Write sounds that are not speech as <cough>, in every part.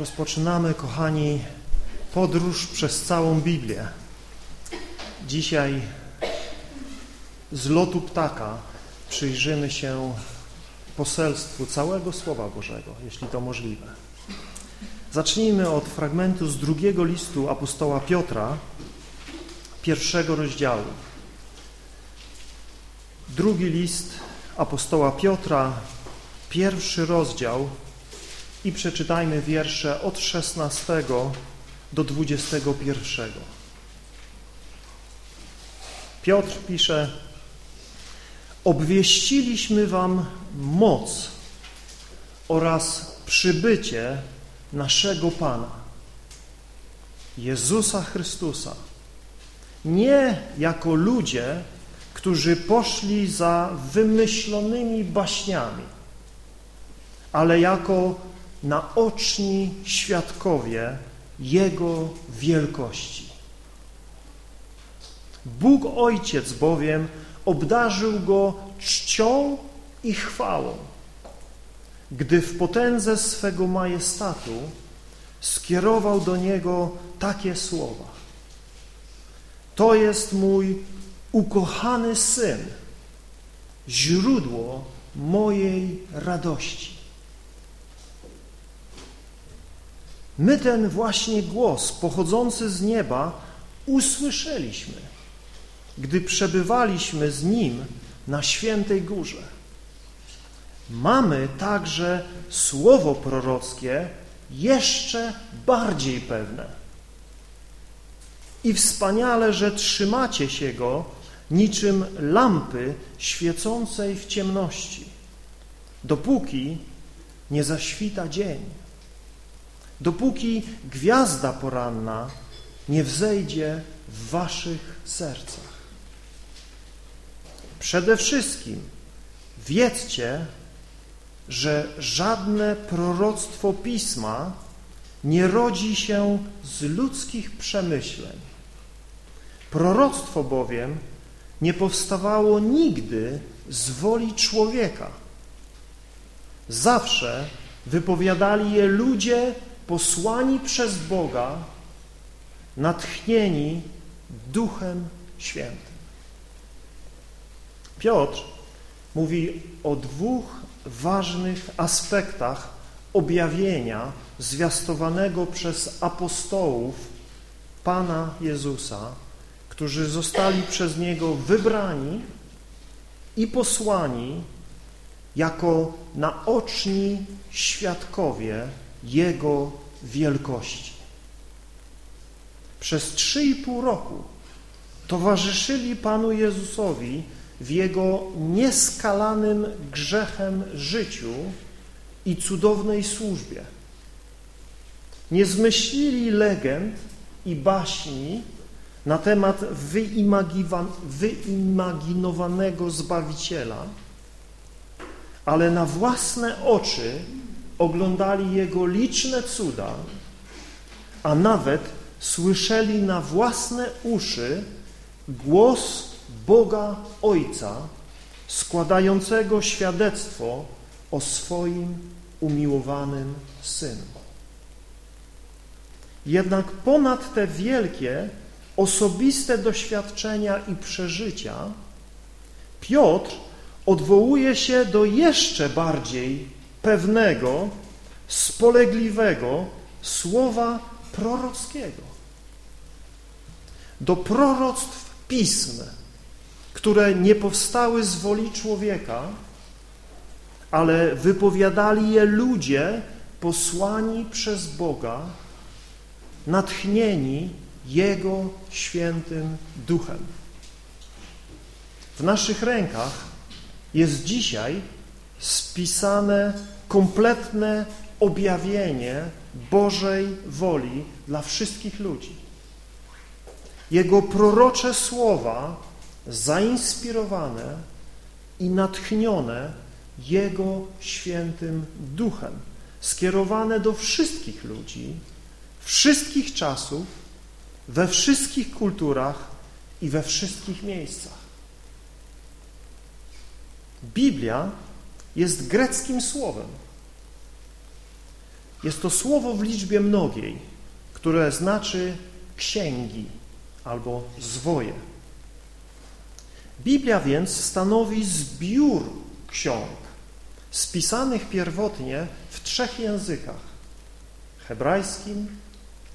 Rozpoczynamy, kochani, podróż przez całą Biblię. Dzisiaj z lotu ptaka przyjrzymy się poselstwu całego Słowa Bożego, jeśli to możliwe. Zacznijmy od fragmentu z drugiego listu apostoła Piotra, pierwszego rozdziału. Drugi list apostoła Piotra, pierwszy rozdział i przeczytajmy wiersze od 16 do 21. Piotr pisze Obwieściliśmy wam moc oraz przybycie naszego Pana, Jezusa Chrystusa, nie jako ludzie, którzy poszli za wymyślonymi baśniami, ale jako naoczni świadkowie Jego wielkości. Bóg Ojciec bowiem obdarzył Go czcią i chwałą, gdy w potędze swego majestatu skierował do Niego takie słowa. To jest mój ukochany Syn, źródło mojej radości. My ten właśnie głos pochodzący z nieba usłyszeliśmy, gdy przebywaliśmy z Nim na świętej górze. Mamy także słowo prorockie jeszcze bardziej pewne. I wspaniale, że trzymacie się go niczym lampy świecącej w ciemności, dopóki nie zaświta dzień dopóki gwiazda poranna nie wzejdzie w waszych sercach. Przede wszystkim wiedzcie, że żadne proroctwo Pisma nie rodzi się z ludzkich przemyśleń. Proroctwo bowiem nie powstawało nigdy z woli człowieka. Zawsze wypowiadali je ludzie posłani przez Boga, natchnieni Duchem Świętym. Piotr mówi o dwóch ważnych aspektach objawienia zwiastowanego przez apostołów Pana Jezusa, którzy zostali przez Niego wybrani i posłani jako naoczni świadkowie jego wielkości. Przez trzy i pół roku towarzyszyli Panu Jezusowi w Jego nieskalanym grzechem życiu i cudownej służbie. Nie zmyślili legend i baśni na temat wyimaginowanego Zbawiciela, ale na własne oczy oglądali Jego liczne cuda, a nawet słyszeli na własne uszy głos Boga Ojca składającego świadectwo o swoim umiłowanym Synu. Jednak ponad te wielkie, osobiste doświadczenia i przeżycia Piotr odwołuje się do jeszcze bardziej pewnego, spolegliwego słowa prorockiego. Do proroctw pism, które nie powstały z woli człowieka, ale wypowiadali je ludzie posłani przez Boga, natchnieni Jego świętym duchem. W naszych rękach jest dzisiaj spisane kompletne objawienie Bożej woli dla wszystkich ludzi. Jego prorocze słowa zainspirowane i natchnione Jego świętym duchem, skierowane do wszystkich ludzi, wszystkich czasów, we wszystkich kulturach i we wszystkich miejscach. Biblia jest greckim słowem. Jest to słowo w liczbie mnogiej, które znaczy księgi albo zwoje. Biblia więc stanowi zbiór ksiąg spisanych pierwotnie w trzech językach hebrajskim,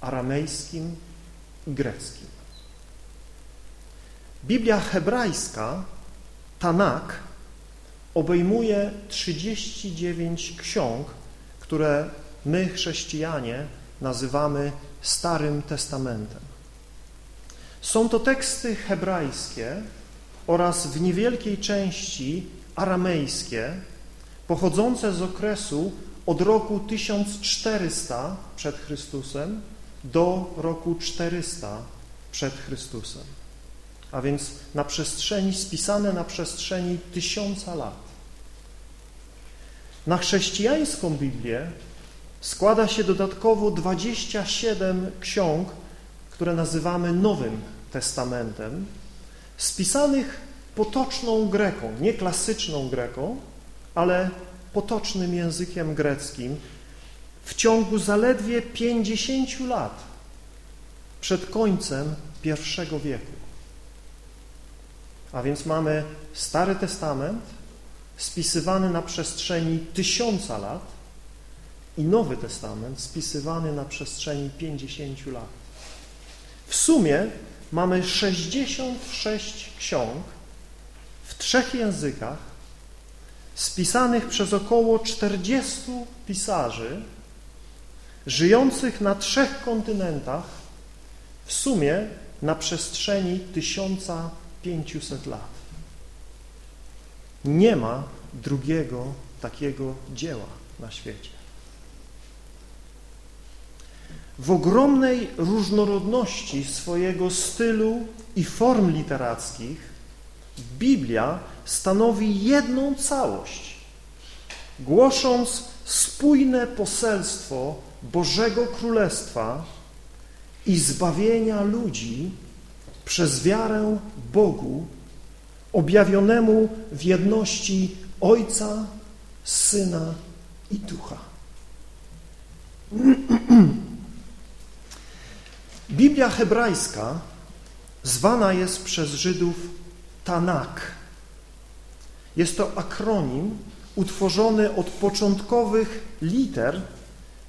aramejskim i greckim. Biblia hebrajska, Tanak, obejmuje 39 ksiąg, które my, chrześcijanie, nazywamy Starym Testamentem. Są to teksty hebrajskie oraz w niewielkiej części aramejskie, pochodzące z okresu od roku 1400 przed Chrystusem do roku 400 przed Chrystusem. A więc na przestrzeni, spisane na przestrzeni tysiąca lat. Na chrześcijańską Biblię składa się dodatkowo 27 ksiąg, które nazywamy Nowym Testamentem, spisanych potoczną greką, nie klasyczną greką, ale potocznym językiem greckim w ciągu zaledwie 50 lat przed końcem I wieku. A więc mamy Stary Testament spisywany na przestrzeni tysiąca lat i Nowy Testament spisywany na przestrzeni 50 lat. W sumie mamy 66 ksiąg w trzech językach spisanych przez około 40 pisarzy żyjących na trzech kontynentach w sumie na przestrzeni 1500 lat. Nie ma drugiego takiego dzieła na świecie. W ogromnej różnorodności swojego stylu i form literackich Biblia stanowi jedną całość, głosząc spójne poselstwo Bożego Królestwa i zbawienia ludzi przez wiarę Bogu objawionemu w jedności Ojca, Syna i Ducha. <clears throat> Biblia hebrajska zwana jest przez Żydów Tanak. Jest to akronim utworzony od początkowych liter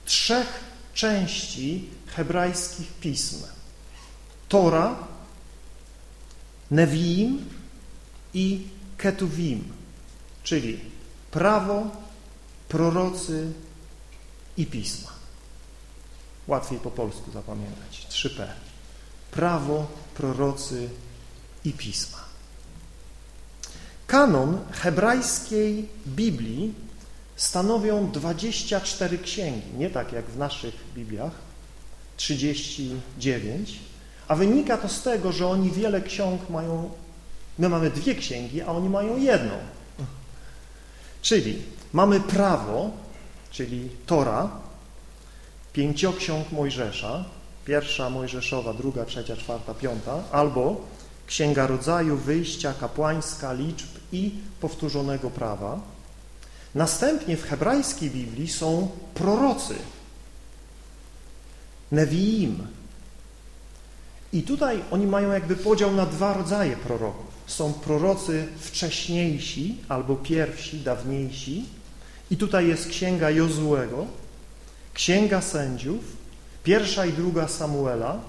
trzech części hebrajskich pism. Tora, Neviim i Ketuvim, czyli prawo, prorocy i pisma. Łatwiej po polsku zapamiętać. 3P. Prawo, prorocy i pisma. Kanon hebrajskiej Biblii stanowią 24 księgi, nie tak jak w naszych Bibliach, 39, a wynika to z tego, że oni wiele ksiąg mają, my mamy dwie księgi, a oni mają jedną. Czyli mamy prawo, czyli Tora, pięcioksiąg Mojżesza, pierwsza Mojżeszowa, druga, trzecia, czwarta, piąta, albo Księga Rodzaju, Wyjścia, Kapłańska, Liczb i Powtórzonego Prawa. Następnie w hebrajskiej Biblii są prorocy, Neviim. I tutaj oni mają jakby podział na dwa rodzaje proroków. Są prorocy wcześniejsi albo pierwsi, dawniejsi. I tutaj jest księga Jozuego, księga sędziów, pierwsza i druga Samuela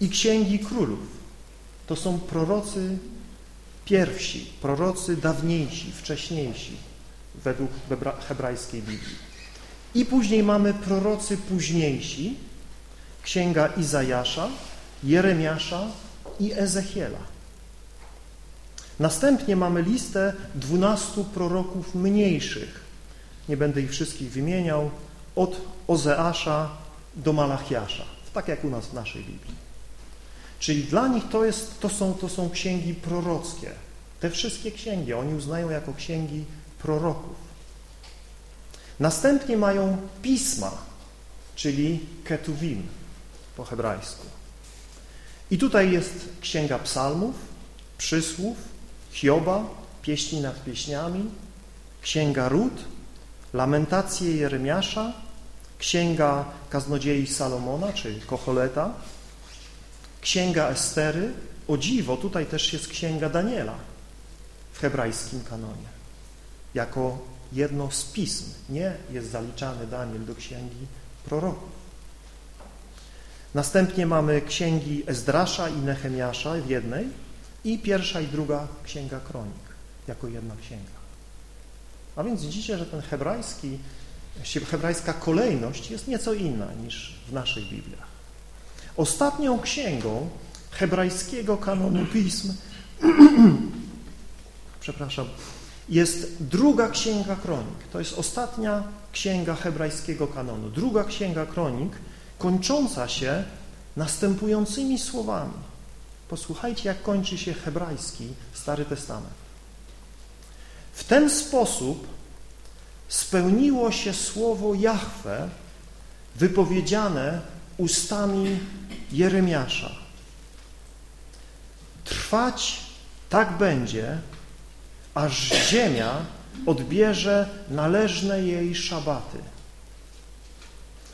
i księgi królów to są prorocy pierwsi, prorocy dawniejsi, wcześniejsi według hebrajskiej Biblii. I później mamy prorocy późniejsi, księga Izajasza, Jeremiasza i Ezechiela. Następnie mamy listę dwunastu proroków mniejszych. Nie będę ich wszystkich wymieniał, od Ozeasza do Malachiasza, tak jak u nas w naszej Biblii. Czyli dla nich to, jest, to, są, to są księgi prorockie. Te wszystkie księgi oni uznają jako księgi proroków. Następnie mają pisma, czyli ketuvim po hebrajsku. I tutaj jest księga psalmów, przysłów, Hioba, pieśni nad pieśniami, księga Ród, lamentacje Jeremiasza, Księga Kaznodziei Salomona, czy Kocholeta, Księga Estery, o dziwo, tutaj też jest Księga Daniela w hebrajskim kanonie, jako jedno z pism. Nie jest zaliczany Daniel do Księgi Proroków. Następnie mamy księgi Ezdrasza i Nehemiasza w jednej i pierwsza i druga Księga Kronik jako jedna księga. A więc widzicie, że ten hebrajski, hebrajska kolejność jest nieco inna niż w naszych Bibliach. Ostatnią księgą hebrajskiego kanonu pism <clears throat> przepraszam, jest druga księga kronik. To jest ostatnia księga hebrajskiego kanonu. Druga księga kronik kończąca się następującymi słowami. Posłuchajcie, jak kończy się hebrajski Stary Testament. W ten sposób spełniło się słowo Jahwe wypowiedziane ustami Jeremiasza. Trwać tak będzie, aż ziemia odbierze należne jej szabaty.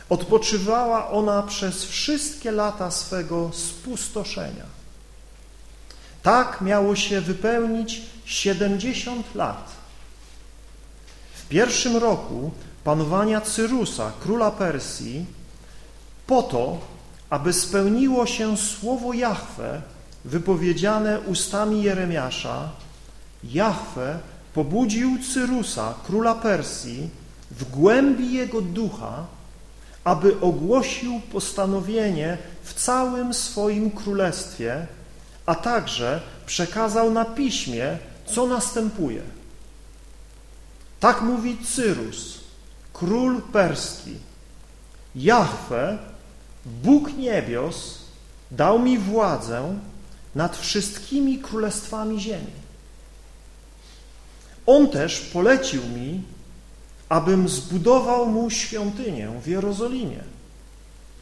Odpoczywała ona przez wszystkie lata swego spustoszenia. Tak miało się wypełnić 70 lat. W pierwszym roku panowania Cyrusa, króla Persji, po to, aby spełniło się słowo Jahwe wypowiedziane ustami Jeremiasza, Jahwe pobudził Cyrusa, króla Persji, w głębi jego ducha, aby ogłosił postanowienie w całym swoim królestwie, a także przekazał na piśmie, co następuje. Tak mówi Cyrus, król perski. Jahwe, Bóg niebios, dał mi władzę nad wszystkimi królestwami ziemi. On też polecił mi, abym zbudował mu świątynię w Jerozolimie,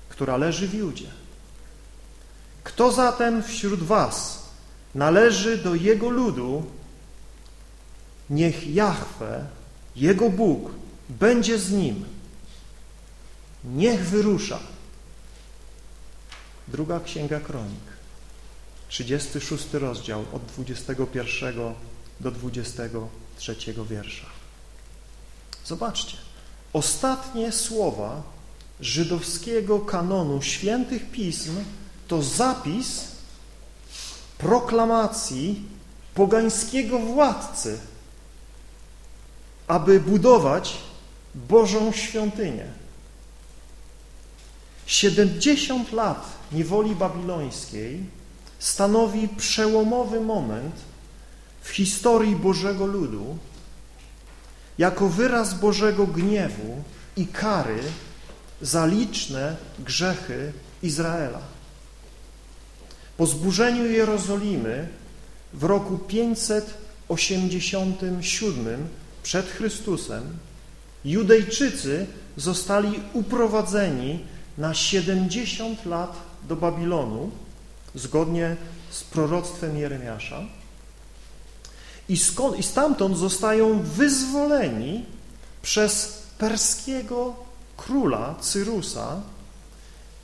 która leży w Judzie. Kto zatem wśród was należy do Jego ludu, niech Jahwe, Jego Bóg, będzie z nim. Niech wyrusza. Druga Księga Kronik, 36 rozdział od 21 do 23 wiersza. Zobaczcie, ostatnie słowa żydowskiego kanonu świętych pism to zapis proklamacji pogańskiego władcy, aby budować Bożą świątynię. 70 lat niewoli babilońskiej stanowi przełomowy moment w historii Bożego ludu jako wyraz Bożego gniewu i kary za liczne grzechy Izraela. Po zburzeniu Jerozolimy w roku 587 przed Chrystusem Judejczycy zostali uprowadzeni na 70 lat do Babilonu, zgodnie z proroctwem Jeremiasza, i, skąd, i stamtąd zostają wyzwoleni przez perskiego króla Cyrusa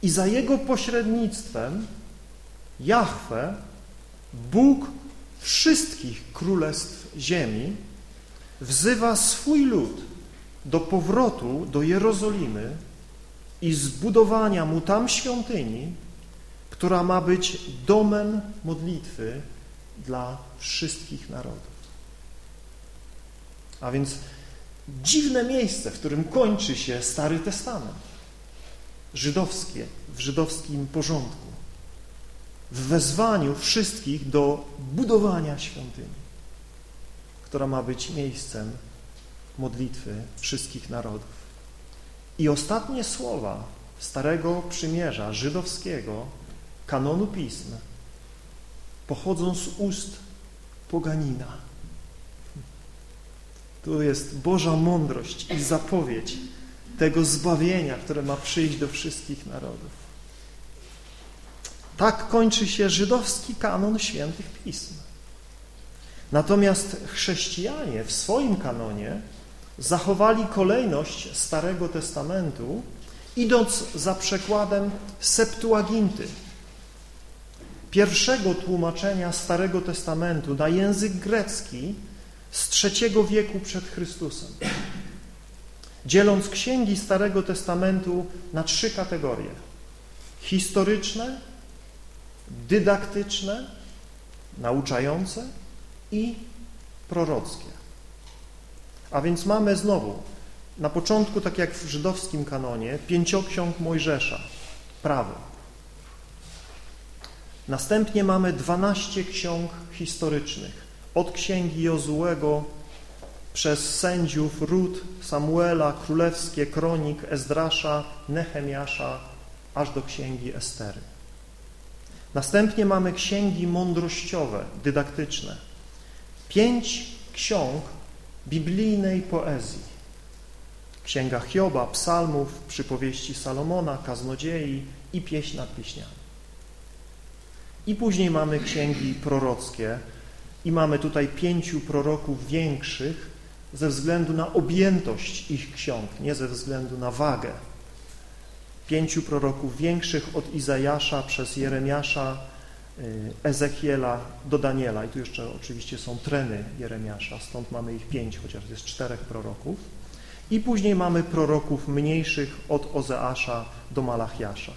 i za jego pośrednictwem Jahwe, Bóg wszystkich królestw ziemi, wzywa swój lud do powrotu do Jerozolimy i zbudowania mu tam świątyni, która ma być domem modlitwy dla wszystkich narodów. A więc dziwne miejsce, w którym kończy się Stary Testament. Żydowskie, w żydowskim porządku. W wezwaniu wszystkich do budowania świątyni, która ma być miejscem modlitwy wszystkich narodów. I ostatnie słowa Starego Przymierza żydowskiego, kanonu Pism, pochodzą z ust poganina. Tu jest Boża mądrość i zapowiedź tego zbawienia, które ma przyjść do wszystkich narodów. Tak kończy się żydowski kanon świętych pism. Natomiast chrześcijanie w swoim kanonie zachowali kolejność Starego Testamentu idąc za przekładem Septuaginty, pierwszego tłumaczenia Starego Testamentu na język grecki z III wieku przed Chrystusem, dzieląc księgi Starego Testamentu na trzy kategorie. Historyczne, dydaktyczne, nauczające i prorockie. A więc mamy znowu na początku, tak jak w żydowskim kanonie, pięcioksiąg Mojżesza, prawo. Następnie mamy dwanaście ksiąg historycznych, od księgi Jozułego przez sędziów, Rut, Samuela, Królewskie, Kronik, Ezdrasza, Nehemiasza, aż do księgi Estery. Następnie mamy księgi mądrościowe, dydaktyczne. Pięć ksiąg biblijnej poezji. Księga Hioba, psalmów, przypowieści Salomona, kaznodziei i pieśń nad pieśniami. I później mamy księgi prorockie i mamy tutaj pięciu proroków większych ze względu na objętość ich ksiąg, nie ze względu na wagę. Pięciu proroków większych od Izajasza przez Jeremiasza, y, Ezechiela do Daniela. I tu jeszcze oczywiście są treny Jeremiasza, stąd mamy ich pięć, chociaż jest czterech proroków. I później mamy proroków mniejszych od Ozeasza do Malachiasza.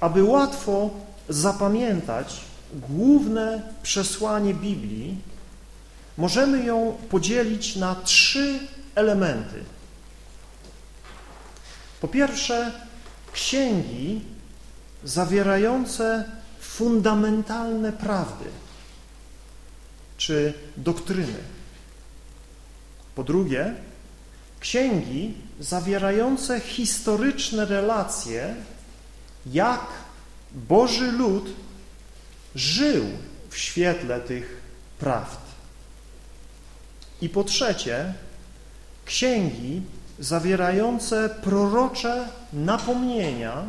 Aby łatwo zapamiętać główne przesłanie Biblii, możemy ją podzielić na trzy elementy. Po pierwsze, księgi zawierające fundamentalne prawdy czy doktryny. Po drugie, księgi zawierające historyczne relacje, jak Boży lud żył w świetle tych prawd. I po trzecie, księgi zawierające prorocze napomnienia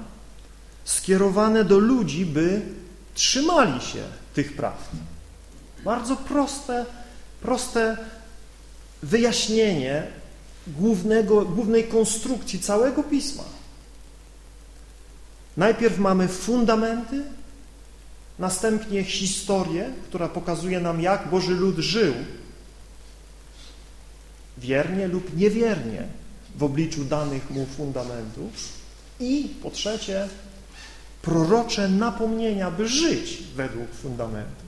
skierowane do ludzi, by trzymali się tych prawd. Bardzo proste, proste wyjaśnienie głównego, głównej konstrukcji całego Pisma. Najpierw mamy fundamenty, następnie historię, która pokazuje nam, jak Boży lud żył wiernie lub niewiernie w obliczu danych mu fundamentów i po trzecie prorocze napomnienia, by żyć według fundamentów.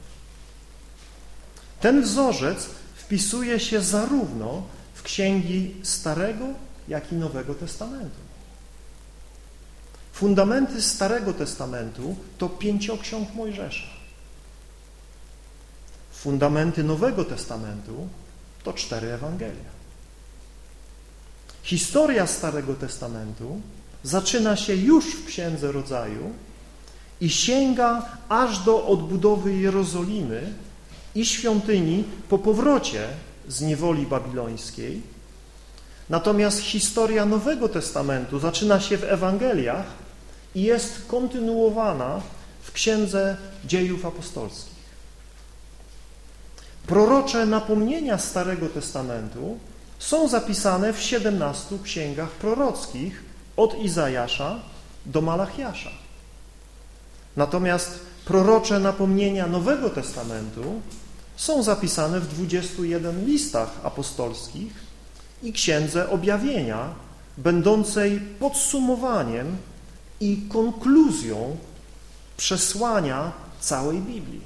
Ten wzorzec wpisuje się zarówno w księgi Starego, jak i Nowego Testamentu. Fundamenty Starego Testamentu to pięcioksiąg Mojżesza. Fundamenty Nowego Testamentu to cztery Ewangelia. Historia Starego Testamentu zaczyna się już w Księdze Rodzaju i sięga aż do odbudowy Jerozolimy i świątyni po powrocie z niewoli babilońskiej. Natomiast historia Nowego Testamentu zaczyna się w Ewangeliach i jest kontynuowana w Księdze Dziejów Apostolskich. Prorocze napomnienia Starego Testamentu są zapisane w 17 księgach prorockich od Izajasza do Malachiasza. Natomiast prorocze napomnienia Nowego Testamentu są zapisane w 21 listach apostolskich i księdze objawienia, będącej podsumowaniem i konkluzją przesłania całej Biblii.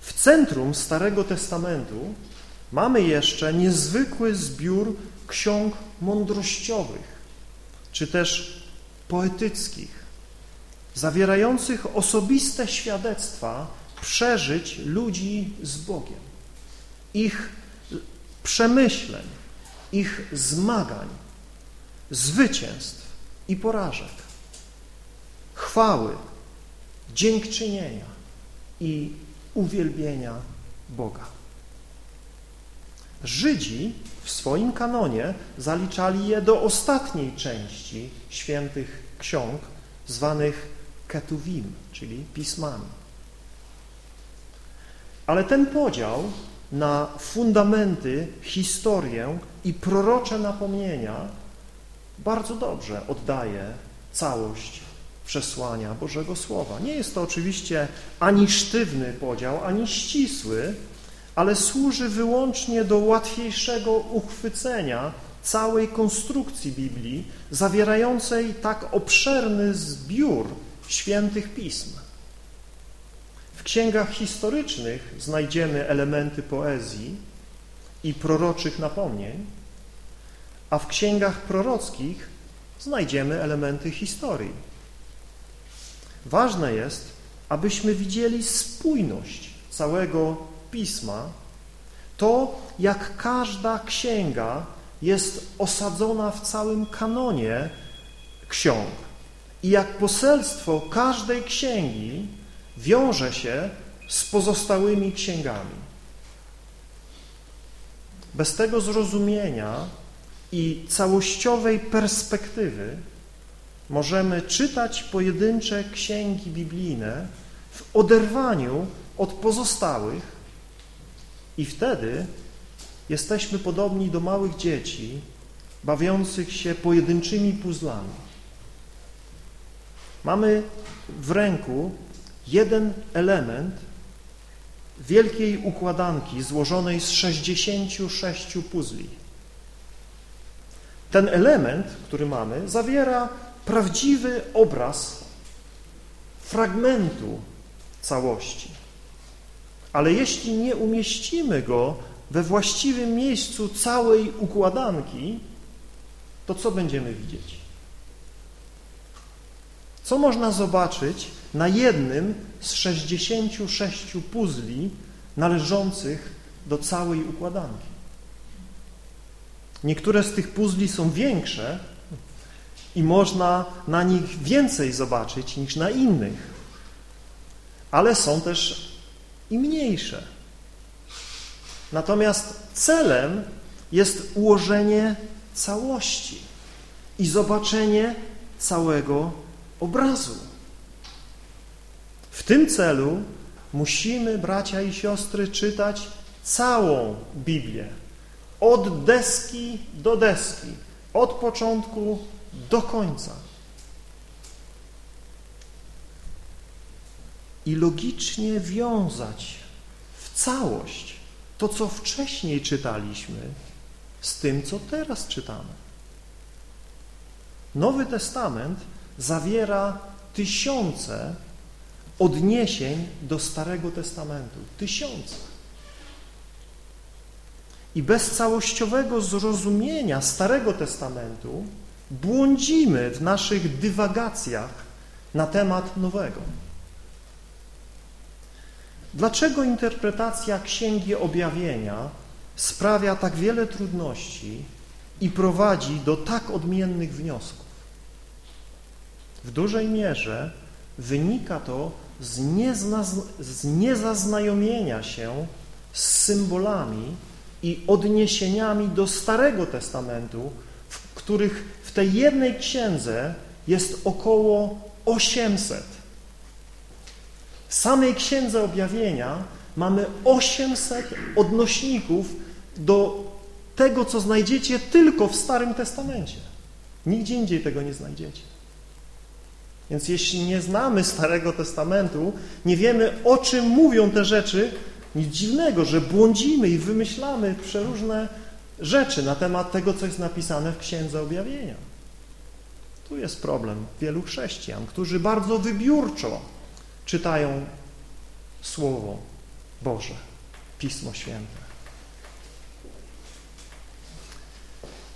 W centrum Starego Testamentu mamy jeszcze niezwykły zbiór ksiąg mądrościowych, czy też poetyckich, zawierających osobiste świadectwa przeżyć ludzi z Bogiem, ich przemyśleń, ich zmagań, zwycięstw i porażek, chwały, dziękczynienia i uwielbienia Boga. Żydzi w swoim kanonie zaliczali je do ostatniej części świętych ksiąg, zwanych ketuvim, czyli pismami. Ale ten podział na fundamenty, historię i prorocze napomnienia bardzo dobrze oddaje całość przesłania Bożego Słowa. Nie jest to oczywiście ani sztywny podział, ani ścisły, ale służy wyłącznie do łatwiejszego uchwycenia całej konstrukcji Biblii, zawierającej tak obszerny zbiór świętych pism. W księgach historycznych znajdziemy elementy poezji i proroczych napomnień, a w księgach prorockich znajdziemy elementy historii. Ważne jest, abyśmy widzieli spójność całego Pisma, to jak każda księga jest osadzona w całym kanonie ksiąg i jak poselstwo każdej księgi wiąże się z pozostałymi księgami. Bez tego zrozumienia i całościowej perspektywy możemy czytać pojedyncze księgi biblijne w oderwaniu od pozostałych i wtedy jesteśmy podobni do małych dzieci bawiących się pojedynczymi puzzlami. Mamy w ręku jeden element wielkiej układanki złożonej z 66 puzli. Ten element, który mamy, zawiera prawdziwy obraz fragmentu całości. Ale jeśli nie umieścimy go we właściwym miejscu całej układanki, to co będziemy widzieć? Co można zobaczyć na jednym z 66 puzli należących do całej układanki? Niektóre z tych puzli są większe i można na nich więcej zobaczyć niż na innych, ale są też i mniejsze. Natomiast celem jest ułożenie całości i zobaczenie całego obrazu. W tym celu musimy, bracia i siostry, czytać całą Biblię, od deski do deski, od początku do końca. I logicznie wiązać w całość to, co wcześniej czytaliśmy, z tym, co teraz czytamy. Nowy Testament zawiera tysiące odniesień do Starego Testamentu. Tysiące. I bez całościowego zrozumienia Starego Testamentu błądzimy w naszych dywagacjach na temat Nowego. Dlaczego interpretacja Księgi Objawienia sprawia tak wiele trudności i prowadzi do tak odmiennych wniosków? W dużej mierze wynika to z, z niezaznajomienia się z symbolami i odniesieniami do Starego Testamentu, w których w tej jednej księdze jest około 800. W samej księdze objawienia mamy 800 odnośników do tego, co znajdziecie tylko w Starym Testamencie. Nigdzie indziej tego nie znajdziecie. Więc jeśli nie znamy Starego Testamentu, nie wiemy, o czym mówią te rzeczy, nic dziwnego, że błądzimy i wymyślamy przeróżne rzeczy na temat tego, co jest napisane w Księdze Objawienia. Tu jest problem wielu chrześcijan, którzy bardzo wybiórczo czytają Słowo Boże, Pismo Święte.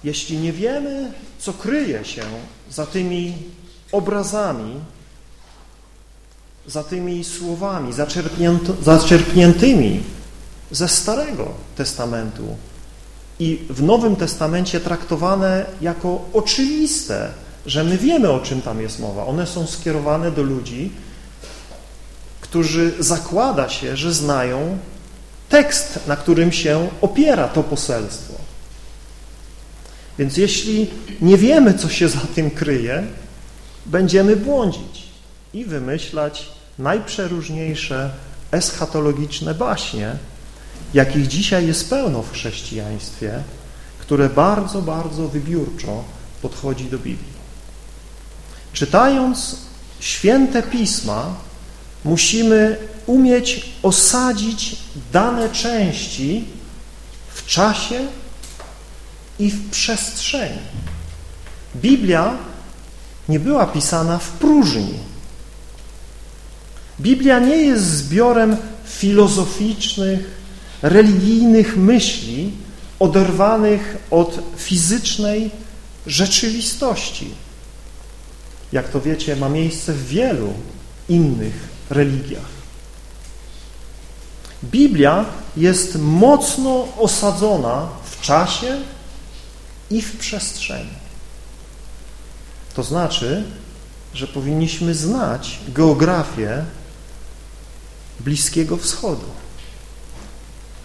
Jeśli nie wiemy, co kryje się za tymi obrazami, za tymi słowami zaczerpniętymi ze Starego Testamentu i w Nowym Testamencie traktowane jako oczywiste, że my wiemy, o czym tam jest mowa. One są skierowane do ludzi, którzy zakłada się, że znają tekst, na którym się opiera to poselstwo. Więc jeśli nie wiemy, co się za tym kryje, będziemy błądzić i wymyślać najprzeróżniejsze eschatologiczne baśnie, jakich dzisiaj jest pełno w chrześcijaństwie, które bardzo, bardzo wybiórczo podchodzi do Biblii. Czytając święte pisma, musimy umieć osadzić dane części w czasie i w przestrzeni. Biblia nie była pisana w próżni. Biblia nie jest zbiorem filozoficznych, religijnych myśli oderwanych od fizycznej rzeczywistości. Jak to wiecie, ma miejsce w wielu innych religiach. Biblia jest mocno osadzona w czasie i w przestrzeni. To znaczy, że powinniśmy znać geografię Bliskiego Wschodu,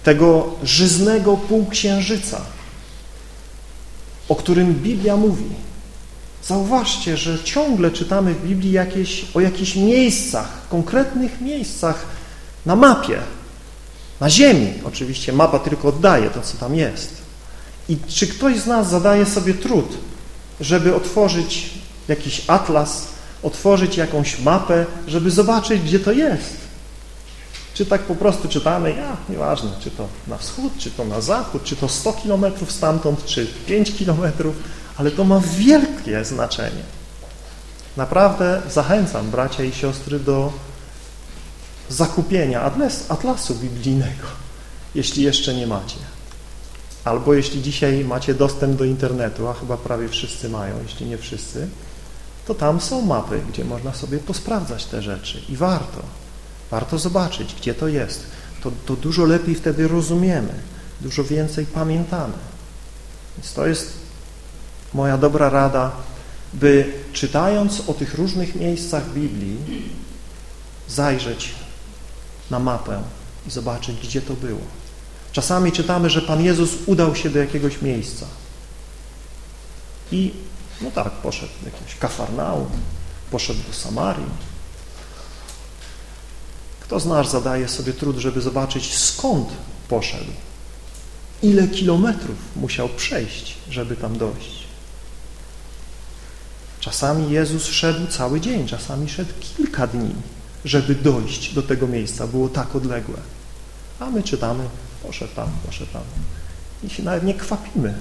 tego żyznego półksiężyca, o którym Biblia mówi. Zauważcie, że ciągle czytamy w Biblii jakieś, o jakichś miejscach, konkretnych miejscach na mapie, na ziemi. Oczywiście mapa tylko oddaje to, co tam jest. I czy ktoś z nas zadaje sobie trud, żeby otworzyć jakiś atlas, otworzyć jakąś mapę, żeby zobaczyć, gdzie to jest? Czy tak po prostu czytamy, ja, nieważne, czy to na wschód, czy to na zachód, czy to 100 kilometrów stamtąd, czy 5 kilometrów, ale to ma wielkie znaczenie. Naprawdę zachęcam bracia i siostry do zakupienia atlas, atlasu biblijnego, jeśli jeszcze nie macie. Albo jeśli dzisiaj macie dostęp do internetu, a chyba prawie wszyscy mają, jeśli nie wszyscy, to tam są mapy, gdzie można sobie posprawdzać te rzeczy i warto. Warto zobaczyć, gdzie to jest. To, to dużo lepiej wtedy rozumiemy, dużo więcej pamiętamy. Więc to jest moja dobra rada, by czytając o tych różnych miejscach Biblii, zajrzeć na mapę i zobaczyć, gdzie to było. Czasami czytamy, że Pan Jezus udał się do jakiegoś miejsca i no tak, poszedł do jakiegoś Kafarnaum, poszedł do Samarii. Kto z nas zadaje sobie trud, żeby zobaczyć, skąd poszedł? Ile kilometrów musiał przejść, żeby tam dojść? Czasami Jezus szedł cały dzień, czasami szedł kilka dni żeby dojść do tego miejsca. Było tak odległe. A my czytamy, poszedł tam, poszedł tam. I się nawet nie kwapimy,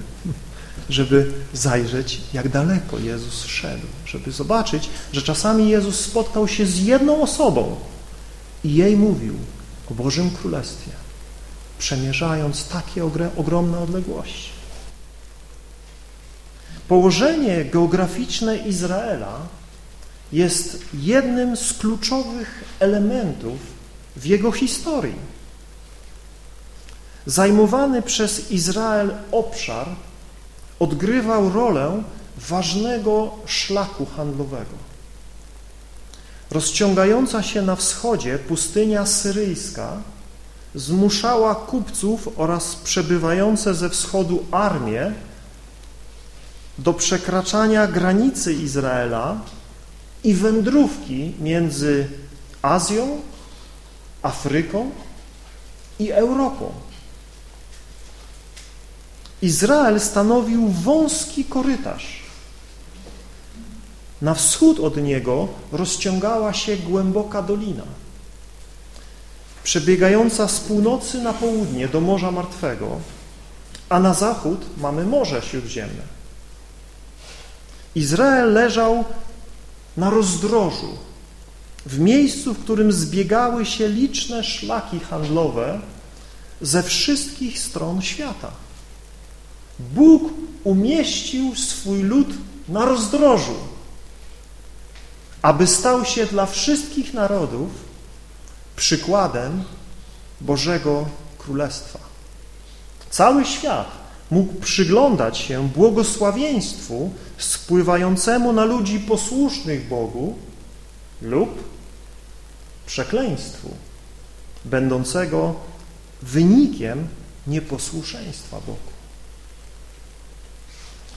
żeby zajrzeć, jak daleko Jezus szedł, żeby zobaczyć, że czasami Jezus spotkał się z jedną osobą i jej mówił o Bożym Królestwie, przemierzając takie ogromne odległości. Położenie geograficzne Izraela jest jednym z kluczowych elementów w jego historii. Zajmowany przez Izrael obszar odgrywał rolę ważnego szlaku handlowego. Rozciągająca się na wschodzie pustynia syryjska zmuszała kupców oraz przebywające ze wschodu armie do przekraczania granicy Izraela i wędrówki między Azją, Afryką i Europą. Izrael stanowił wąski korytarz. Na wschód od niego rozciągała się głęboka dolina, przebiegająca z północy na południe do Morza Martwego, a na zachód mamy Morze Śródziemne. Izrael leżał na rozdrożu, w miejscu, w którym zbiegały się liczne szlaki handlowe ze wszystkich stron świata. Bóg umieścił swój lud na rozdrożu, aby stał się dla wszystkich narodów przykładem Bożego Królestwa. Cały świat mógł przyglądać się błogosławieństwu spływającemu na ludzi posłusznych Bogu lub przekleństwu będącego wynikiem nieposłuszeństwa Bogu.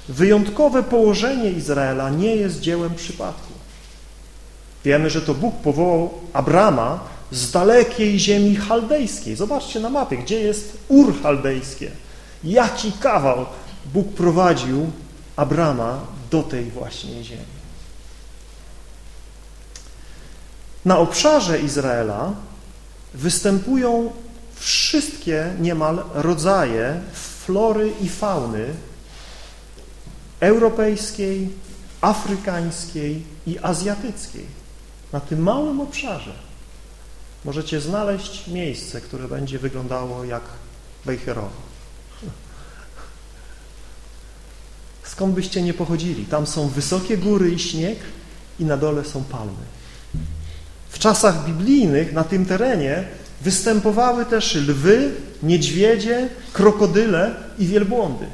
Wyjątkowe położenie Izraela nie jest dziełem przypadku. Wiemy, że to Bóg powołał Abrama z dalekiej ziemi chaldejskiej. Zobaczcie na mapie, gdzie jest Ur chaldejskie. Jaki kawał Bóg prowadził Abrama do tej właśnie ziemi. Na obszarze Izraela występują wszystkie niemal rodzaje flory i fauny europejskiej, afrykańskiej i azjatyckiej. Na tym małym obszarze możecie znaleźć miejsce, które będzie wyglądało jak Bejherowo. Skąd byście nie pochodzili? Tam są wysokie góry i śnieg i na dole są palmy. W czasach biblijnych na tym terenie występowały też lwy, niedźwiedzie, krokodyle i wielbłądy.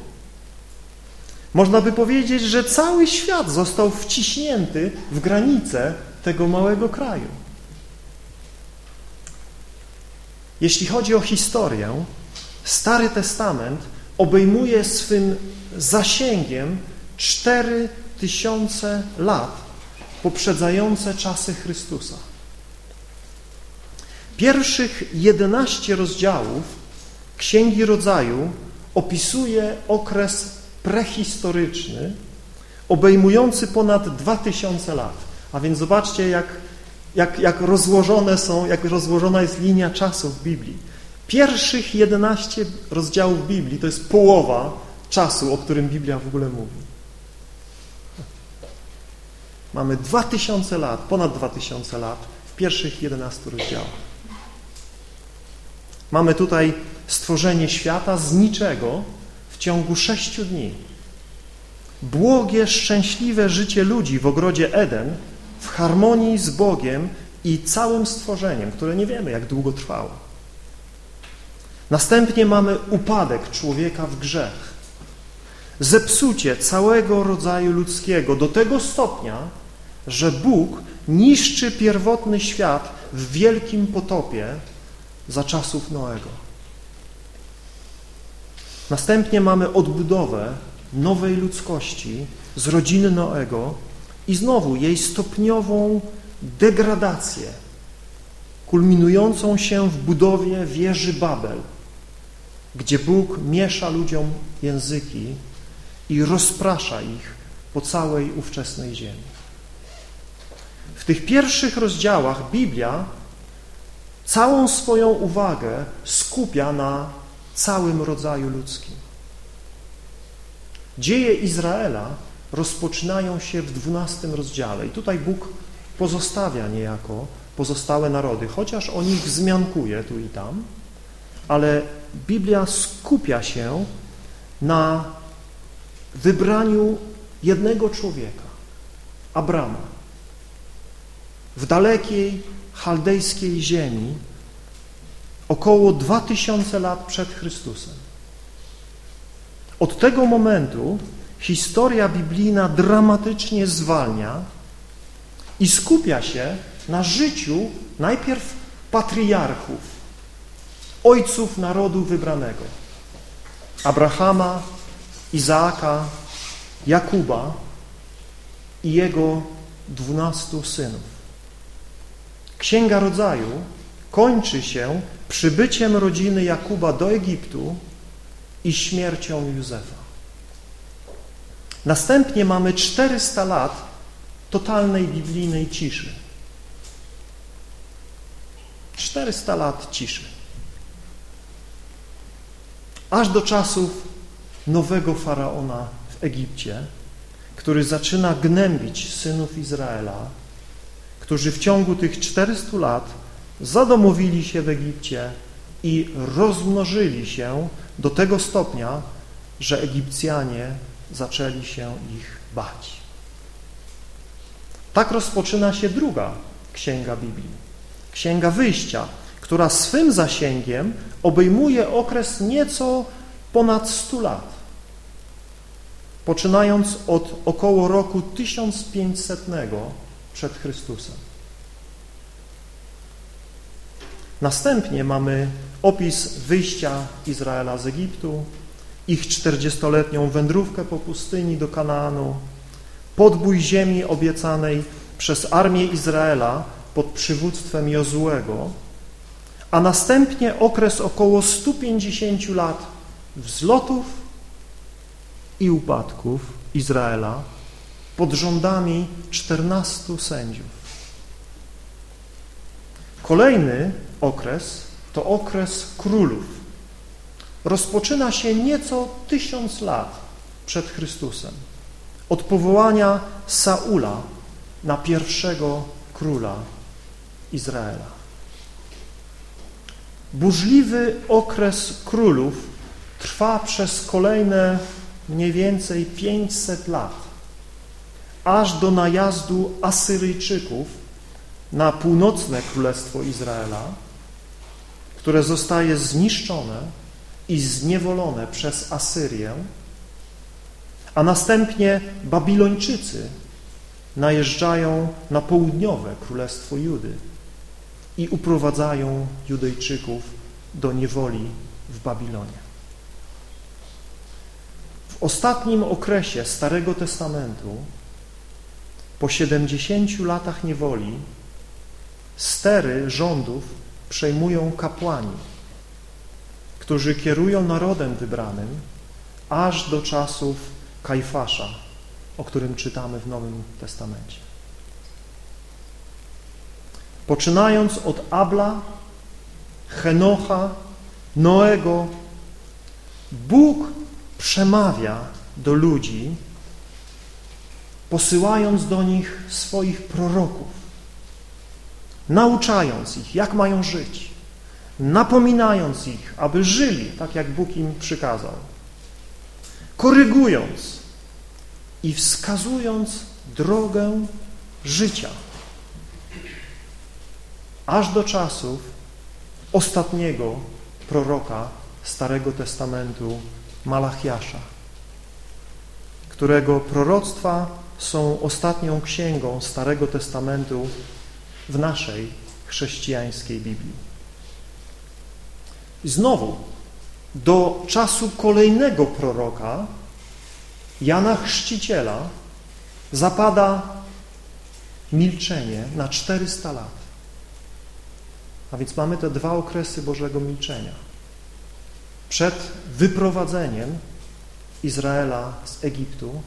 Można by powiedzieć, że cały świat został wciśnięty w granice tego małego kraju. Jeśli chodzi o historię, Stary Testament obejmuje swym zasięgiem cztery tysiące lat poprzedzające czasy Chrystusa. Pierwszych jedenaście rozdziałów Księgi Rodzaju opisuje okres prehistoryczny, obejmujący ponad dwa tysiące lat. A więc zobaczcie, jak, jak, jak rozłożone są, jak rozłożona jest linia czasu w Biblii. Pierwszych 11 rozdziałów Biblii to jest połowa czasu, o którym Biblia w ogóle mówi. Mamy 2000 lat, ponad 2000 lat w pierwszych 11 rozdziałach. Mamy tutaj stworzenie świata z niczego w ciągu sześciu dni. Błogie, szczęśliwe życie ludzi w ogrodzie Eden w harmonii z Bogiem i całym stworzeniem, które nie wiemy, jak długo trwało. Następnie mamy upadek człowieka w grzech, zepsucie całego rodzaju ludzkiego do tego stopnia, że Bóg niszczy pierwotny świat w wielkim potopie za czasów Noego. Następnie mamy odbudowę nowej ludzkości z rodziny Noego i znowu jej stopniową degradację, kulminującą się w budowie wieży Babel, gdzie Bóg miesza ludziom języki i rozprasza ich po całej ówczesnej ziemi. W tych pierwszych rozdziałach Biblia całą swoją uwagę skupia na całym rodzaju ludzkim. Dzieje Izraela rozpoczynają się w dwunastym rozdziale i tutaj Bóg pozostawia niejako pozostałe narody, chociaż o nich wzmiankuje tu i tam, ale Biblia skupia się na wybraniu jednego człowieka, Abrama, w dalekiej chaldejskiej ziemi około 2000 lat przed Chrystusem. Od tego momentu historia biblijna dramatycznie zwalnia i skupia się na życiu najpierw patriarchów, ojców narodu wybranego, Abrahama, Izaaka, Jakuba i jego dwunastu synów. Księga Rodzaju kończy się przybyciem rodziny Jakuba do Egiptu i śmiercią Józefa. Następnie mamy 400 lat totalnej biblijnej ciszy. 400 lat ciszy. Aż do czasów nowego faraona w Egipcie, który zaczyna gnębić synów Izraela którzy w ciągu tych 400 lat zadomowili się w Egipcie i rozmnożyli się do tego stopnia, że Egipcjanie zaczęli się ich bać. Tak rozpoczyna się druga księga Biblii, księga wyjścia, która swym zasięgiem obejmuje okres nieco ponad 100 lat, poczynając od około roku 1500 przed Chrystusem. Następnie mamy opis wyjścia Izraela z Egiptu, ich czterdziestoletnią wędrówkę po pustyni do Kanaanu, podbój ziemi obiecanej przez armię Izraela pod przywództwem Jozułego, a następnie okres około 150 lat wzlotów i upadków Izraela pod rządami 14 sędziów. Kolejny okres to okres królów. Rozpoczyna się nieco tysiąc lat przed Chrystusem. Od powołania Saula na pierwszego króla Izraela. Burzliwy okres królów trwa przez kolejne mniej więcej 500 lat, aż do najazdu Asyryjczyków na północne królestwo Izraela, które zostaje zniszczone i zniewolone przez Asyrię, a następnie Babilończycy najeżdżają na południowe królestwo Judy i uprowadzają Judejczyków do niewoli w Babilonie. W ostatnim okresie Starego Testamentu, po 70 latach niewoli, stery rządów przejmują kapłani, którzy kierują narodem wybranym aż do czasów Kajfasza, o którym czytamy w Nowym Testamencie. Poczynając od Abla, Henocha, Noego, Bóg przemawia do ludzi, posyłając do nich swoich proroków, nauczając ich, jak mają żyć, napominając ich, aby żyli tak, jak Bóg im przykazał, korygując i wskazując drogę życia, aż do czasów ostatniego proroka Starego Testamentu, Malachiasza, którego proroctwa są ostatnią księgą Starego Testamentu w naszej chrześcijańskiej Biblii. I znowu, do czasu kolejnego proroka, Jana Chrzciciela, zapada milczenie na 400 lat. A więc mamy te dwa okresy Bożego milczenia. Przed wyprowadzeniem Izraela z Egiptu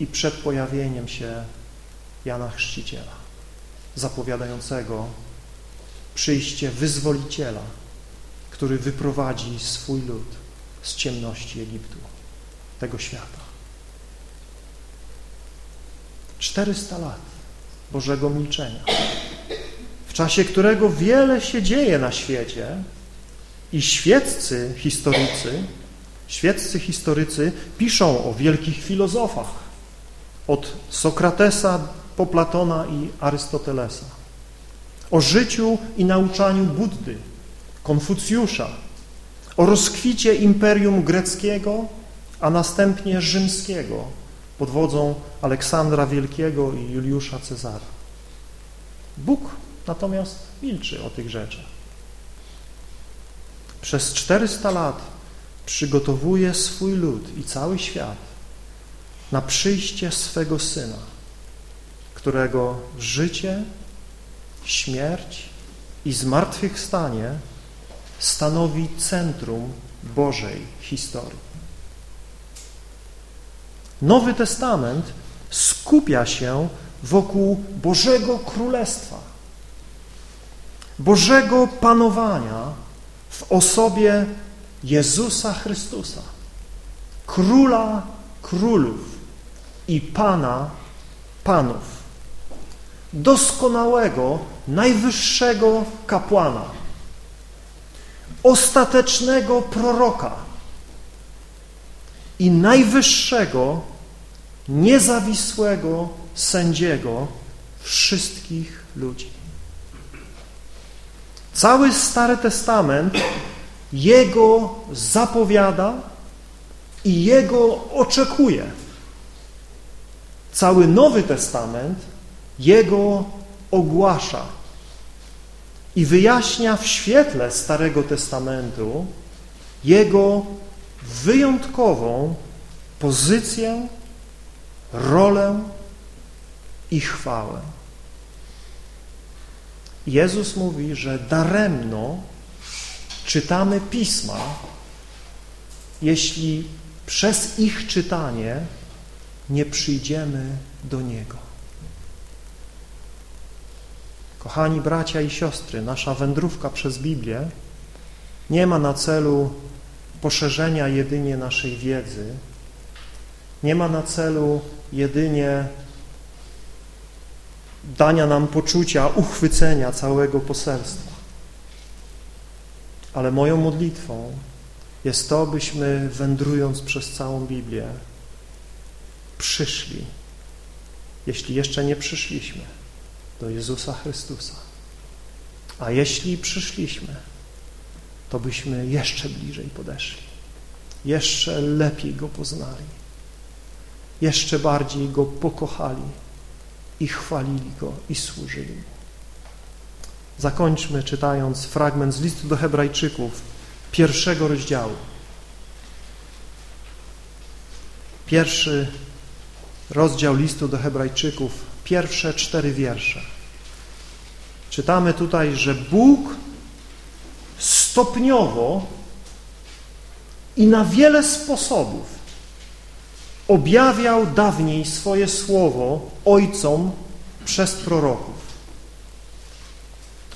i przed pojawieniem się Jana Chrzciciela, zapowiadającego przyjście wyzwoliciela, który wyprowadzi swój lud z ciemności Egiptu, tego świata. 400 lat Bożego milczenia, w czasie którego wiele się dzieje na świecie i świeccy historycy, świeccy historycy piszą o wielkich filozofach, od Sokratesa po Platona i Arystotelesa, o życiu i nauczaniu Buddy, Konfucjusza, o rozkwicie imperium greckiego, a następnie rzymskiego pod wodzą Aleksandra Wielkiego i Juliusza Cezara. Bóg natomiast milczy o tych rzeczach. Przez 400 lat przygotowuje swój lud i cały świat na przyjście swego Syna, którego życie, śmierć i zmartwychwstanie stanowi centrum Bożej historii. Nowy Testament skupia się wokół Bożego Królestwa, Bożego Panowania w osobie Jezusa Chrystusa, Króla Królów i Pana Panów, doskonałego, najwyższego kapłana, ostatecznego proroka i najwyższego, niezawisłego sędziego wszystkich ludzi. Cały Stary Testament Jego zapowiada i Jego oczekuje. Cały Nowy Testament Jego ogłasza i wyjaśnia w świetle Starego Testamentu Jego wyjątkową pozycję, rolę i chwałę. Jezus mówi, że daremno czytamy Pisma, jeśli przez ich czytanie nie przyjdziemy do Niego. Kochani bracia i siostry, nasza wędrówka przez Biblię nie ma na celu poszerzenia jedynie naszej wiedzy, nie ma na celu jedynie dania nam poczucia uchwycenia całego poselstwa. Ale moją modlitwą jest to, byśmy wędrując przez całą Biblię przyszli, jeśli jeszcze nie przyszliśmy, do Jezusa Chrystusa. A jeśli przyszliśmy, to byśmy jeszcze bliżej podeszli, jeszcze lepiej Go poznali, jeszcze bardziej Go pokochali i chwalili Go i służyli Mu. Zakończmy czytając fragment z listu do hebrajczyków, pierwszego rozdziału. Pierwszy rozdział listu do hebrajczyków, pierwsze cztery wiersze. Czytamy tutaj, że Bóg stopniowo i na wiele sposobów objawiał dawniej swoje słowo ojcom przez proroków.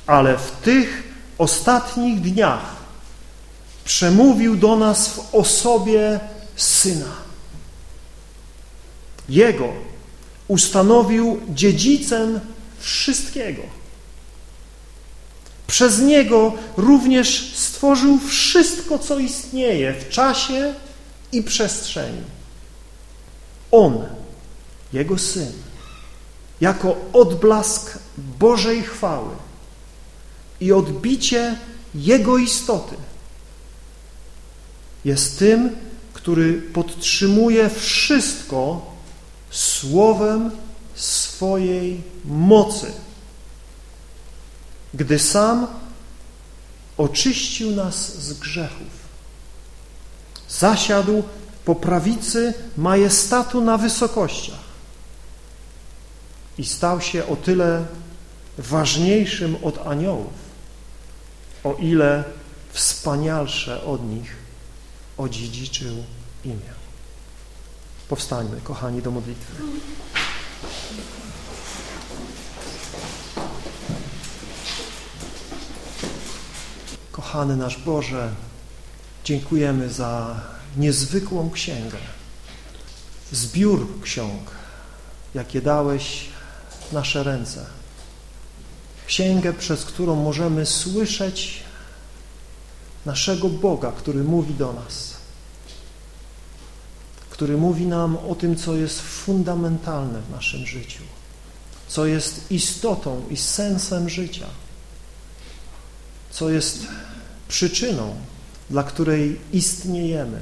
Ale w tych ostatnich dniach przemówił do nas w osobie Syna. Jego ustanowił dziedzicem wszystkiego. Przez Niego również stworzył wszystko, co istnieje w czasie i przestrzeni. On, Jego Syn, jako odblask Bożej chwały i odbicie Jego istoty, jest tym, który podtrzymuje wszystko słowem swojej mocy, gdy sam oczyścił nas z grzechów. Zasiadł po prawicy majestatu na wysokościach i stał się o tyle ważniejszym od aniołów, o ile wspanialsze od nich odziedziczył imię. Powstańmy, kochani, do modlitwy. Kochany nasz Boże, dziękujemy za niezwykłą księgę, zbiór ksiąg, jakie dałeś w nasze ręce. Księgę, przez którą możemy słyszeć naszego Boga, który mówi do nas, który mówi nam o tym, co jest fundamentalne w naszym życiu, co jest istotą i sensem życia, co jest przyczyną, dla której istniejemy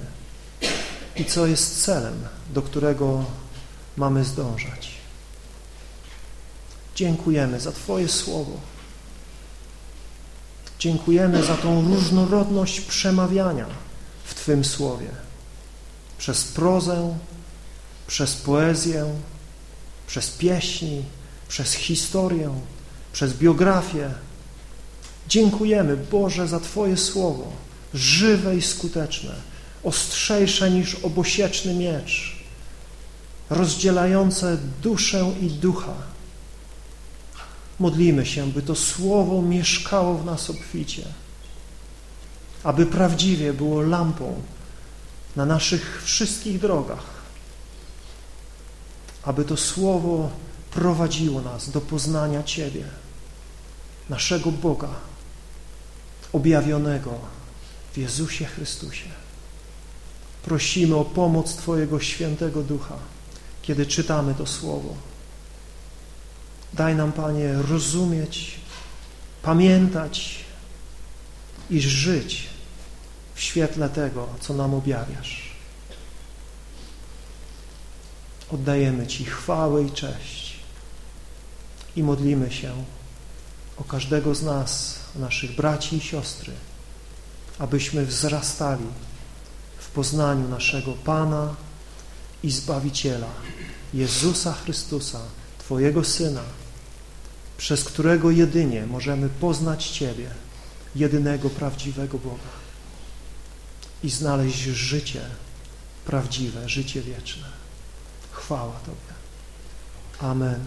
i co jest celem, do którego mamy zdążać. Dziękujemy za Twoje słowo. Dziękujemy za tą różnorodność przemawiania w Twym słowie. Przez prozę, przez poezję, przez pieśni, przez historię, przez biografię. Dziękujemy, Boże, za Twoje słowo, żywe i skuteczne, ostrzejsze niż obosieczny miecz, rozdzielające duszę i ducha. Modlimy się, by to słowo mieszkało w nas obficie, aby prawdziwie było lampą na naszych wszystkich drogach, aby to słowo prowadziło nas do poznania Ciebie, naszego Boga, objawionego w Jezusie Chrystusie. Prosimy o pomoc Twojego świętego ducha, kiedy czytamy to słowo. Daj nam, Panie, rozumieć, pamiętać i żyć w świetle tego, co nam objawiasz. Oddajemy Ci chwałę i cześć i modlimy się o każdego z nas, o naszych braci i siostry, abyśmy wzrastali poznaniu naszego Pana i Zbawiciela, Jezusa Chrystusa, Twojego Syna, przez którego jedynie możemy poznać Ciebie, jedynego prawdziwego Boga i znaleźć życie prawdziwe, życie wieczne. Chwała Tobie. Amen.